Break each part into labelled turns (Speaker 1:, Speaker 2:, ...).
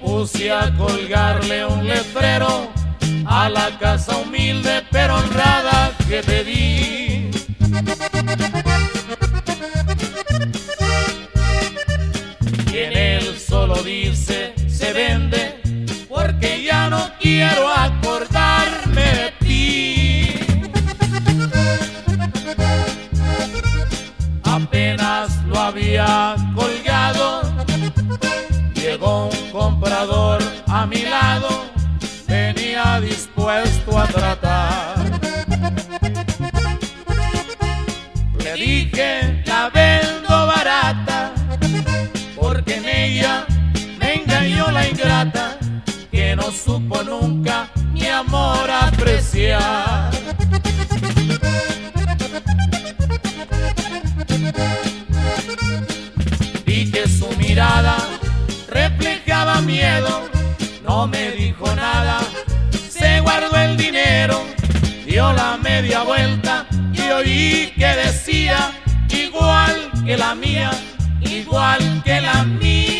Speaker 1: puse a colgarle un letrero a la casa humilde pero honrada que te di. Dice, se vende, porque ya no quiero acordarme de ti. Apenas lo había colgado, llegó un comprador a mi lado, venía dispuesto a tratar. Le dije, la vendo ingrata, que no supo nunca mi amor apreciar. Vi que su mirada reflejaba miedo, no me dijo nada, se guardó el dinero, dio la media vuelta y oí que decía, igual que la mía, igual que la mía.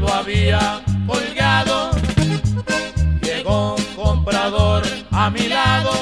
Speaker 1: Lo había colgado, llegó un comprador a mi lado